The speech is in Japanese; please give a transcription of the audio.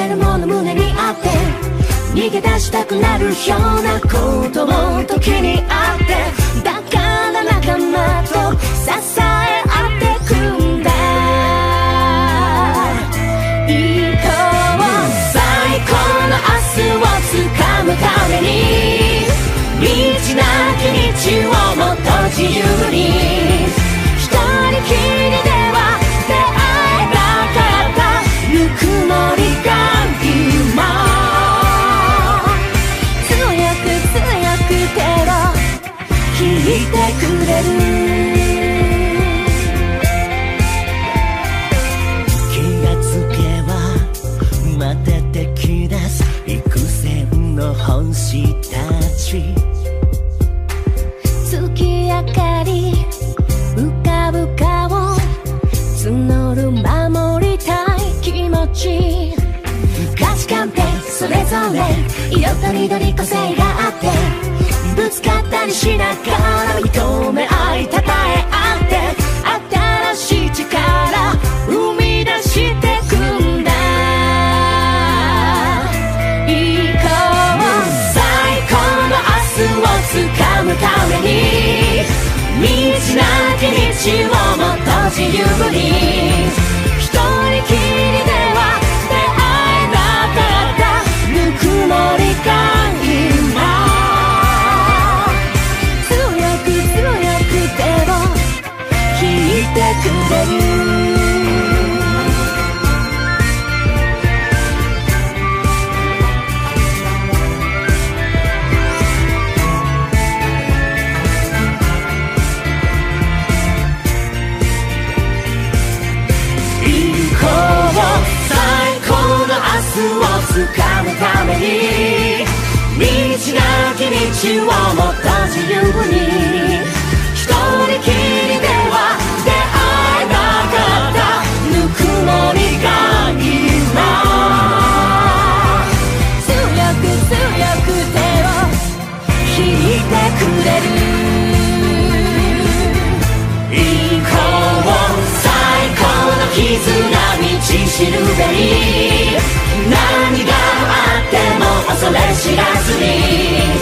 てるもの胸にあって逃げ出したくなるようなことも時にあってだから仲間と支え合ってくんだ。行こう最高の明日をつかむために未知なき道をもっと自由に月明かり浮かぶ顔。募る守りたい気持ち価値観ってそれぞれ色とりどり個性があってぶつかったりしながら認めなき道をもっと自由になき道をもっと自由に。一人きりでは出会えなかった。ぬくもりが今。強く強く手を引いてくれる。行こう最高の絆道しるべに。何があっても恐れ知らずに。